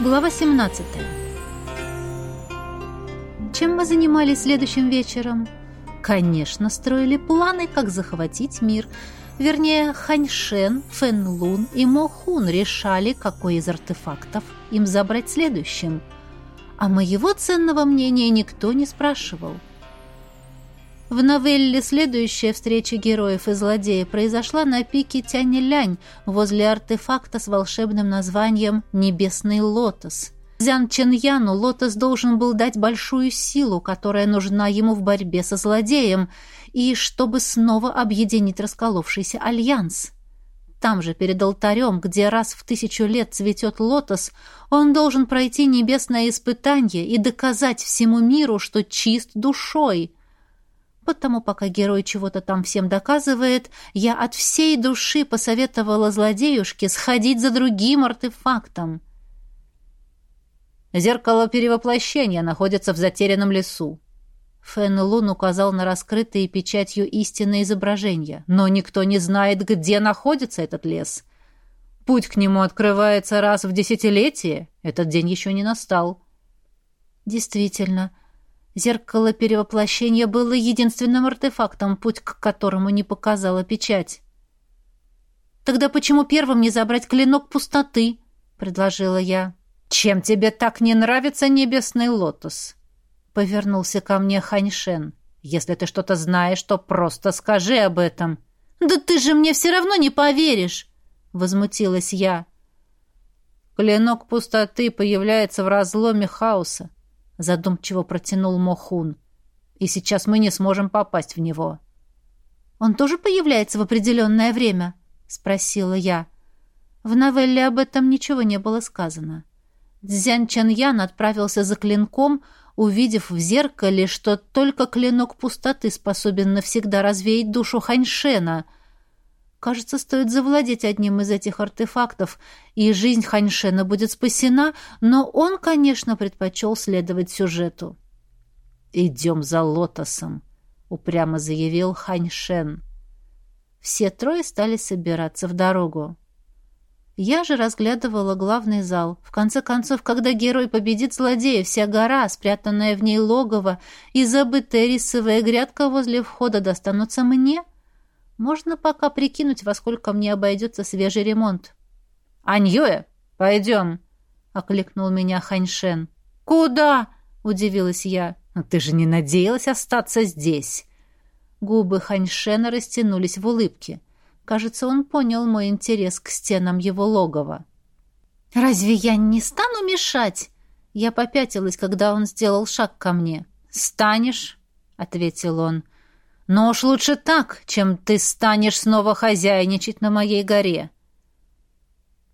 Глава 17 Чем мы занимались следующим вечером? Конечно, строили планы, как захватить мир. Вернее, Ханьшен, Фэнлун и Мохун решали, какой из артефактов им забрать следующим. А моего ценного мнения никто не спрашивал. В новелле следующая встреча героев и злодея произошла на пике Тянь-Лянь возле артефакта с волшебным названием «Небесный лотос». Зян Ченьяну лотос должен был дать большую силу, которая нужна ему в борьбе со злодеем, и чтобы снова объединить расколовшийся альянс. Там же, перед алтарем, где раз в тысячу лет цветет лотос, он должен пройти небесное испытание и доказать всему миру, что чист душой — Потому пока герой чего-то там всем доказывает, я от всей души посоветовала злодеюшке сходить за другим артефактом. Зеркало перевоплощения находится в затерянном лесу. Фэн Лун указал на раскрытые печатью истинные изображения. Но никто не знает, где находится этот лес. Путь к нему открывается раз в десятилетие. Этот день еще не настал. Действительно, Зеркало перевоплощения было единственным артефактом, путь к которому не показала печать. «Тогда почему первым не забрать клинок пустоты?» — предложила я. «Чем тебе так не нравится небесный лотос?» — повернулся ко мне Ханьшен. «Если ты что-то знаешь, то просто скажи об этом». «Да ты же мне все равно не поверишь!» — возмутилась я. Клинок пустоты появляется в разломе хаоса задумчиво протянул Мохун. И сейчас мы не сможем попасть в него. Он тоже появляется в определенное время? спросила я. В новелле об этом ничего не было сказано. Цзян Чаньян отправился за клинком, увидев в зеркале, что только клинок пустоты способен навсегда развеять душу Ханьшена — Кажется, стоит завладеть одним из этих артефактов, и жизнь Ханьшена будет спасена, но он, конечно, предпочел следовать сюжету. «Идем за лотосом», — упрямо заявил Ханьшен. Все трое стали собираться в дорогу. Я же разглядывала главный зал. В конце концов, когда герой победит злодея, вся гора, спрятанная в ней логово, и забытая рисовая грядка возле входа достанутся мне — можно пока прикинуть, во сколько мне обойдется свежий ремонт. «Аньюэ, пойдем!» — окликнул меня Ханьшен. «Куда?» — удивилась я. «Ты же не надеялась остаться здесь!» Губы Ханьшена растянулись в улыбке. Кажется, он понял мой интерес к стенам его логова. «Разве я не стану мешать?» Я попятилась, когда он сделал шаг ко мне. «Станешь?» — ответил он. Но уж лучше так, чем ты станешь снова хозяйничать на моей горе.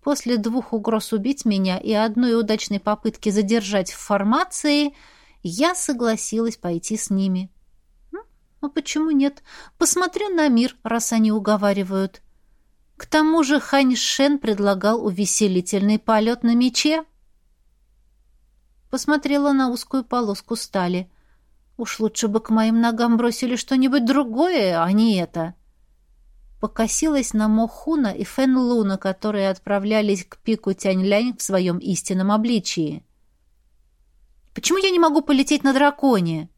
После двух угроз убить меня и одной удачной попытки задержать в формации, я согласилась пойти с ними. Ну, почему нет? Посмотрю на мир, раз они уговаривают. К тому же Хань Шен предлагал увеселительный полет на мече. Посмотрела на узкую полоску стали — Уж лучше бы к моим ногам бросили что-нибудь другое, а не это. Покосилась на Мохуна и Фэн Луна, которые отправлялись к пику Тянь-Лянь в своем истинном обличии. «Почему я не могу полететь на драконе?»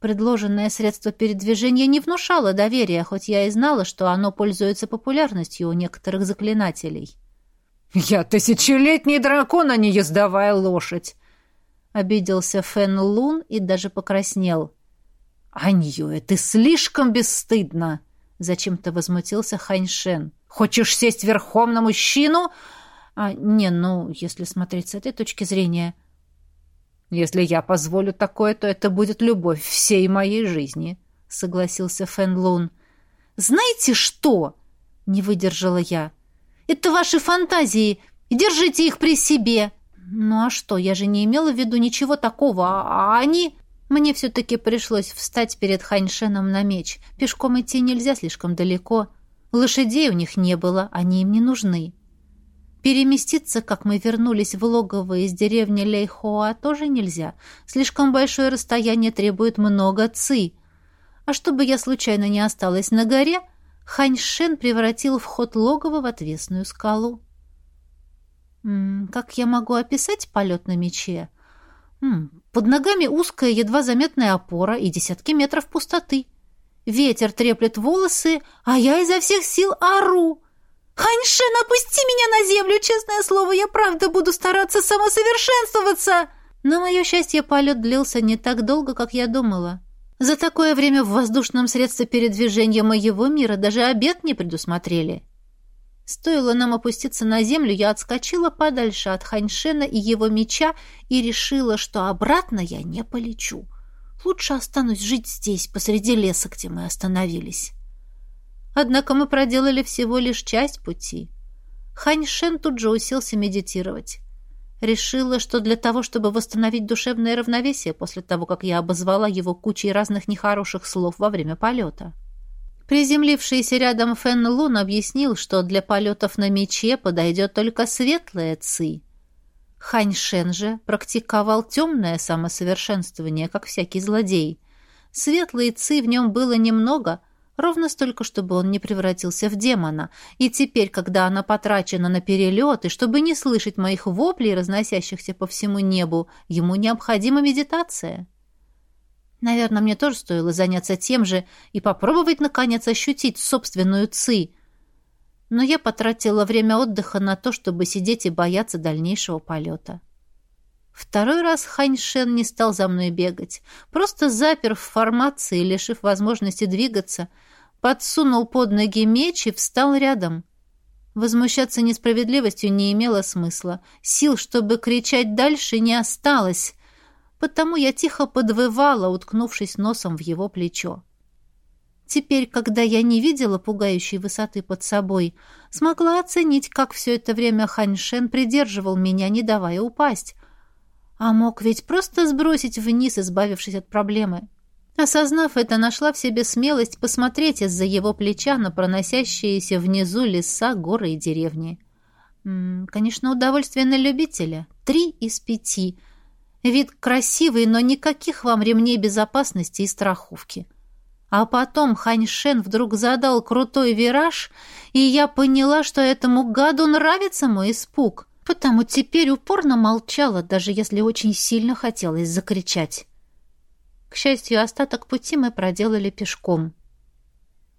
Предложенное средство передвижения не внушало доверия, хоть я и знала, что оно пользуется популярностью у некоторых заклинателей. «Я тысячелетний дракон, а не ездовая лошадь!» Обиделся Фэн Лун и даже покраснел. «Аньюэ, ты слишком бесстыдна!» Зачем-то возмутился Ханьшен. «Хочешь сесть верхом на мужчину?» «А, не, ну, если смотреть с этой точки зрения...» «Если я позволю такое, то это будет любовь всей моей жизни», — согласился Фэн Лун. «Знаете что?» — не выдержала я. «Это ваши фантазии. Держите их при себе. Ну а что, я же не имела в виду ничего такого, а, а они... Мне все-таки пришлось встать перед Ханьшеном на меч. Пешком идти нельзя слишком далеко. Лошадей у них не было, они им не нужны. Переместиться, как мы вернулись в логово из деревни Лейхоа, тоже нельзя. Слишком большое расстояние требует много ци. А чтобы я случайно не осталась на горе, Ханьшен превратил вход логова в отвесную скалу. Как я могу описать полет на мече? Под ногами узкая, едва заметная опора и десятки метров пустоты. Ветер треплет волосы, а я изо всех сил ору. «Ханьшен, опусти меня на землю! Честное слово, я правда буду стараться самосовершенствоваться!» На мое счастье, полет длился не так долго, как я думала. За такое время в воздушном средстве передвижения моего мира даже обед не предусмотрели. Стоило нам опуститься на землю, я отскочила подальше от Ханьшена и его меча и решила, что обратно я не полечу. Лучше останусь жить здесь, посреди леса, где мы остановились. Однако мы проделали всего лишь часть пути. Ханьшен тут же уселся медитировать. Решила, что для того, чтобы восстановить душевное равновесие после того, как я обозвала его кучей разных нехороших слов во время полета. Приземлившийся рядом Фэн Лун объяснил, что для полетов на мече подойдет только светлая ци. Хань Шен же практиковал темное самосовершенствование, как всякий злодей. Светлой ци в нем было немного — ровно столько, чтобы он не превратился в демона. И теперь, когда она потрачена на перелет, и чтобы не слышать моих воплей, разносящихся по всему небу, ему необходима медитация. Наверное, мне тоже стоило заняться тем же и попробовать, наконец, ощутить собственную ци. Но я потратила время отдыха на то, чтобы сидеть и бояться дальнейшего полета. Второй раз Ханьшен не стал за мной бегать, просто запер в формации, лишив возможности двигаться — подсунул под ноги меч и встал рядом. Возмущаться несправедливостью не имело смысла. Сил, чтобы кричать дальше, не осталось. Потому я тихо подвывала, уткнувшись носом в его плечо. Теперь, когда я не видела пугающей высоты под собой, смогла оценить, как все это время Ханьшен придерживал меня, не давая упасть. А мог ведь просто сбросить вниз, избавившись от проблемы. Осознав это, нашла в себе смелость посмотреть из-за его плеча на проносящиеся внизу леса, горы и деревни. М -м, конечно, удовольствие на любителя. Три из пяти. Вид красивый, но никаких вам ремней безопасности и страховки. А потом Хань Шен вдруг задал крутой вираж, и я поняла, что этому гаду нравится мой испуг. Потому теперь упорно молчала, даже если очень сильно хотелось закричать. К счастью, остаток пути мы проделали пешком.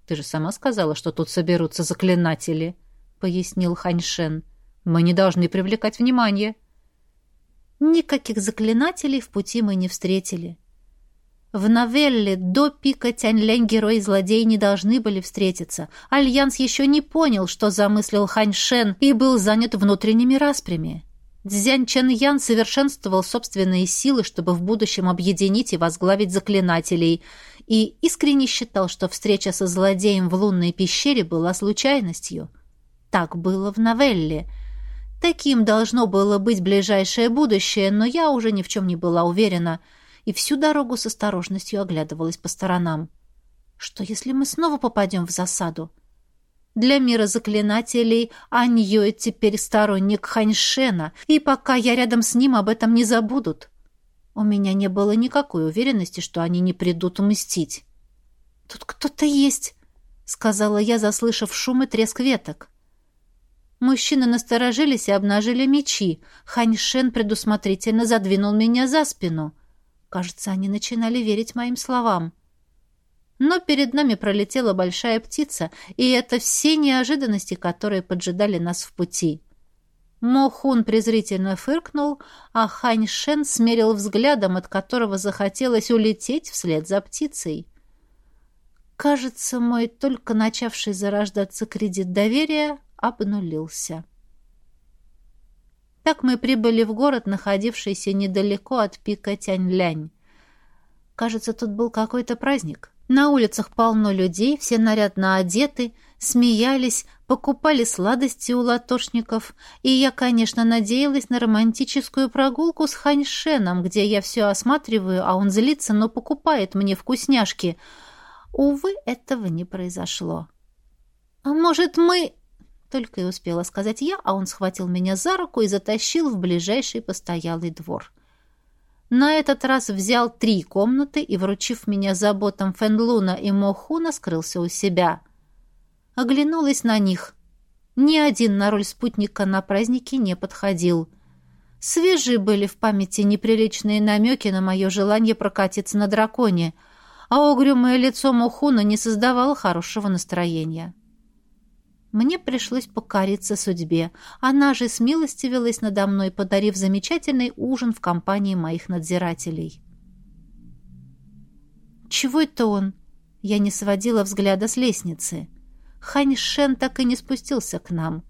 «Ты же сама сказала, что тут соберутся заклинатели», — пояснил Ханьшен. «Мы не должны привлекать внимание». Никаких заклинателей в пути мы не встретили. В новелле до пика Тянь-Лень герой и злодей не должны были встретиться. Альянс еще не понял, что замыслил Хань Шен, и был занят внутренними распрями. Цзянь Чен совершенствовал собственные силы, чтобы в будущем объединить и возглавить заклинателей, и искренне считал, что встреча со злодеем в лунной пещере была случайностью. Так было в новелле. Таким должно было быть ближайшее будущее, но я уже ни в чем не была уверена, и всю дорогу с осторожностью оглядывалась по сторонам. Что, если мы снова попадем в засаду? Для мира заклинателей Аньюэ теперь сторонник Ханьшена, и пока я рядом с ним, об этом не забудут. У меня не было никакой уверенности, что они не придут умстить. «Тут кто-то есть», — сказала я, заслышав шум и треск веток. Мужчины насторожились и обнажили мечи. Ханьшен предусмотрительно задвинул меня за спину. Кажется, они начинали верить моим словам. Но перед нами пролетела большая птица, и это все неожиданности, которые поджидали нас в пути. Мохун презрительно фыркнул, а Хань Шен смерил взглядом, от которого захотелось улететь вслед за птицей. Кажется, мой только начавший зарождаться кредит доверия обнулился. Так мы прибыли в город, находившийся недалеко от пика Тянь-Лянь. Кажется, тут был какой-то праздник. На улицах полно людей, все нарядно одеты, смеялись, покупали сладости у латошников, и я, конечно, надеялась на романтическую прогулку с Ханьшеном, где я все осматриваю, а он злится, но покупает мне вкусняшки. Увы, этого не произошло. «А может, мы...» Только и успела сказать я, а он схватил меня за руку и затащил в ближайший постоялый двор. На этот раз взял три комнаты и, вручив меня заботам Фенлуна и Мохуна, скрылся у себя. Оглянулась на них. Ни один на роль спутника на празднике не подходил. Свежи были в памяти неприличные намеки на мое желание прокатиться на драконе, а угрюмое лицо Мухуна не создавало хорошего настроения. Мне пришлось покориться судьбе. Она же смилостивилась надо мной, подарив замечательный ужин в компании моих надзирателей. «Чего это он?» Я не сводила взгляда с лестницы. Хань Шен так и не спустился к нам.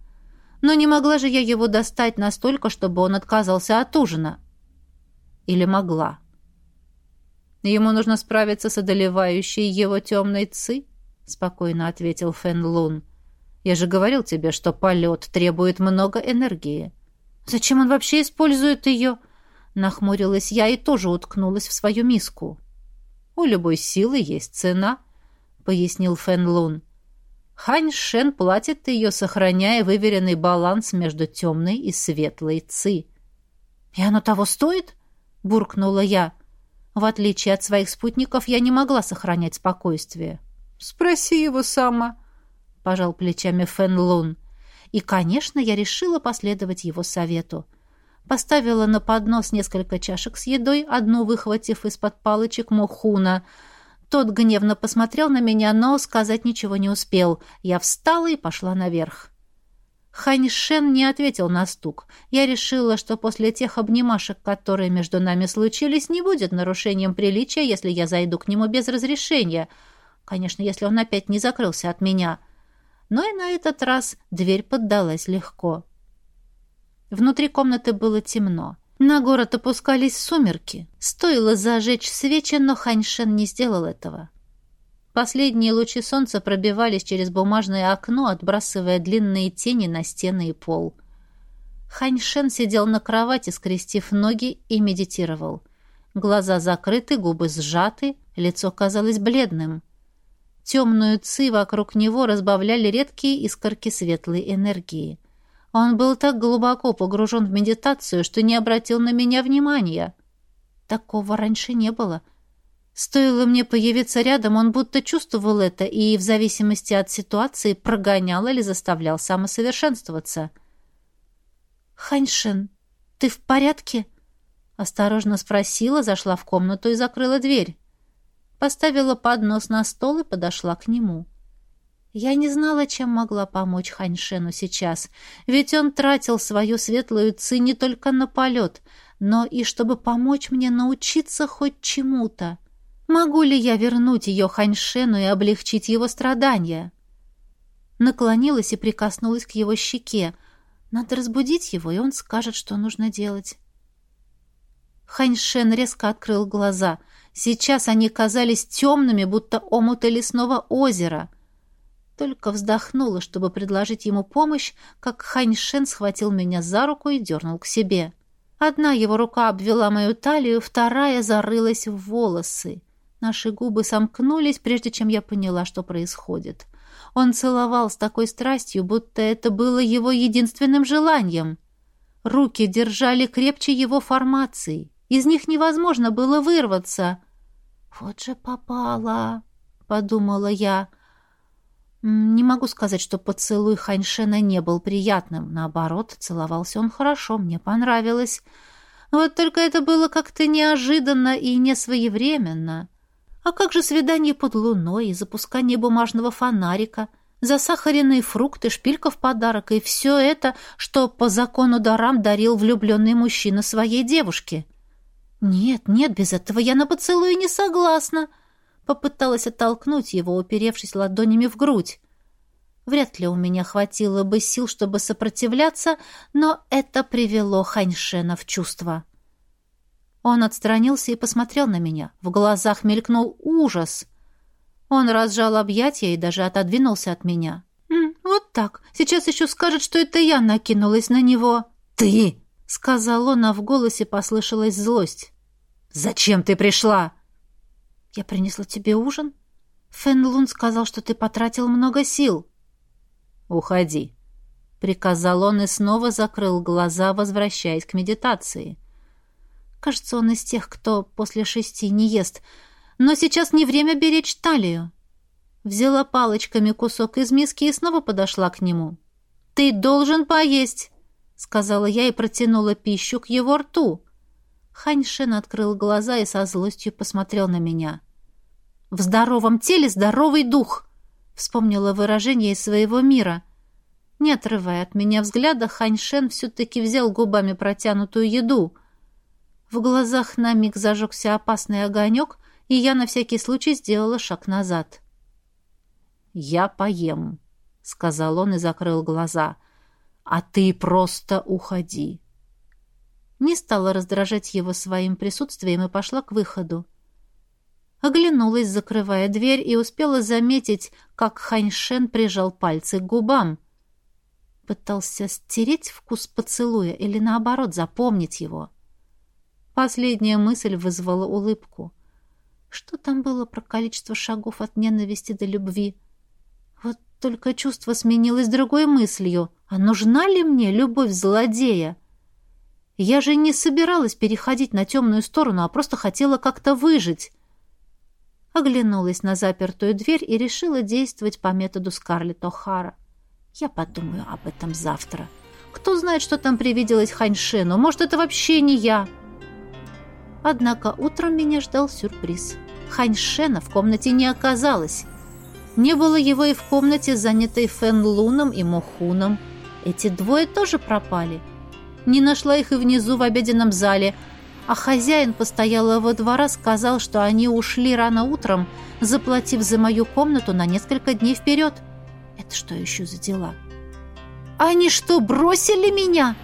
Но не могла же я его достать настолько, чтобы он отказался от ужина. Или могла? Ему нужно справиться с одолевающей его темной ци, спокойно ответил Фэн Лун. Я же говорил тебе, что полет требует много энергии. Зачем он вообще использует ее? Нахмурилась я и тоже уткнулась в свою миску. У любой силы есть цена, пояснил Фэн Лун. Хань Шен платит ее, сохраняя выверенный баланс между темной и светлой ци. «И оно того стоит?» — буркнула я. В отличие от своих спутников, я не могла сохранять спокойствие. «Спроси его сама», — пожал плечами Фэн Лун. И, конечно, я решила последовать его совету. Поставила на поднос несколько чашек с едой, одну выхватив из-под палочек Мохуна. Тот гневно посмотрел на меня, но сказать ничего не успел. Я встала и пошла наверх. Хань Шен не ответил на стук. Я решила, что после тех обнимашек, которые между нами случились, не будет нарушением приличия, если я зайду к нему без разрешения. Конечно, если он опять не закрылся от меня. — но и на этот раз дверь поддалась легко. Внутри комнаты было темно. На город опускались сумерки. Стоило зажечь свечи, но Ханьшен не сделал этого. Последние лучи солнца пробивались через бумажное окно, отбрасывая длинные тени на стены и пол. Ханьшен сидел на кровати, скрестив ноги, и медитировал. Глаза закрыты, губы сжаты, лицо казалось бледным. Темную ци вокруг него разбавляли редкие искорки светлой энергии. Он был так глубоко погружен в медитацию, что не обратил на меня внимания. Такого раньше не было. Стоило мне появиться рядом, он будто чувствовал это и, в зависимости от ситуации, прогонял или заставлял самосовершенствоваться. «Ханьшин, ты в порядке?» Осторожно спросила, зашла в комнату и закрыла дверь поставила поднос на стол и подошла к нему. Я не знала, чем могла помочь Ханьшену сейчас, ведь он тратил свою светлую ци не только на полет, но и чтобы помочь мне научиться хоть чему-то. Могу ли я вернуть ее Ханьшену и облегчить его страдания? Наклонилась и прикоснулась к его щеке. Надо разбудить его, и он скажет, что нужно делать. Ханьшен резко открыл глаза — Сейчас они казались темными, будто омуты лесного озера. Только вздохнула, чтобы предложить ему помощь, как Ханьшен схватил меня за руку и дернул к себе. Одна его рука обвела мою талию, вторая зарылась в волосы. Наши губы сомкнулись, прежде чем я поняла, что происходит. Он целовал с такой страстью, будто это было его единственным желанием. Руки держали крепче его формации. Из них невозможно было вырваться. «Вот же попала!» — подумала я. Не могу сказать, что поцелуй Ханьшена не был приятным. Наоборот, целовался он хорошо, мне понравилось. Вот только это было как-то неожиданно и несвоевременно. А как же свидание под луной и запускание бумажного фонарика, засахаренные фрукты, шпилька в подарок и все это, что по закону дарам дарил влюбленный мужчина своей девушке? «Нет, нет, без этого я на поцелуй не согласна!» Попыталась оттолкнуть его, уперевшись ладонями в грудь. Вряд ли у меня хватило бы сил, чтобы сопротивляться, но это привело Ханьшена в чувство. Он отстранился и посмотрел на меня. В глазах мелькнул ужас. Он разжал объятия и даже отодвинулся от меня. «М, «Вот так. Сейчас еще скажет, что это я накинулась на него». «Ты!» — сказал он, а в голосе послышалась злость. «Зачем ты пришла?» «Я принесла тебе ужин. Фэн Лун сказал, что ты потратил много сил». «Уходи», — приказал он и снова закрыл глаза, возвращаясь к медитации. «Кажется, он из тех, кто после шести не ест. Но сейчас не время беречь талию». Взяла палочками кусок из миски и снова подошла к нему. Ты должен поесть, сказала я и протянула пищу к его рту. Ханьшен открыл глаза и со злостью посмотрел на меня. В здоровом теле здоровый дух, вспомнила выражение из своего мира. Не отрывая от меня взгляда, Ханьшен все-таки взял губами протянутую еду. В глазах на миг зажегся опасный огонек, и я на всякий случай сделала шаг назад. «Я поем», — сказал он и закрыл глаза. «А ты просто уходи». Не стала раздражать его своим присутствием и пошла к выходу. Оглянулась, закрывая дверь, и успела заметить, как Ханьшен прижал пальцы к губам. Пытался стереть вкус поцелуя или, наоборот, запомнить его. Последняя мысль вызвала улыбку. Что там было про количество шагов от ненависти до любви? Вот только чувство сменилось другой мыслью. А нужна ли мне любовь злодея? Я же не собиралась переходить на темную сторону, а просто хотела как-то выжить. Оглянулась на запертую дверь и решила действовать по методу Скарлетт О'Хара. Я подумаю об этом завтра. Кто знает, что там привиделось Ханьшену? Может, это вообще не я?» Однако утром меня ждал сюрприз. Ханьшена в комнате не оказалось. Не было его и в комнате, занятой Фэн Луном и Мохуном. Эти двое тоже пропали. Не нашла их и внизу в обеденном зале, а хозяин постоялого двора сказал, что они ушли рано утром, заплатив за мою комнату на несколько дней вперед. Это что еще за дела? «Они что, бросили меня?»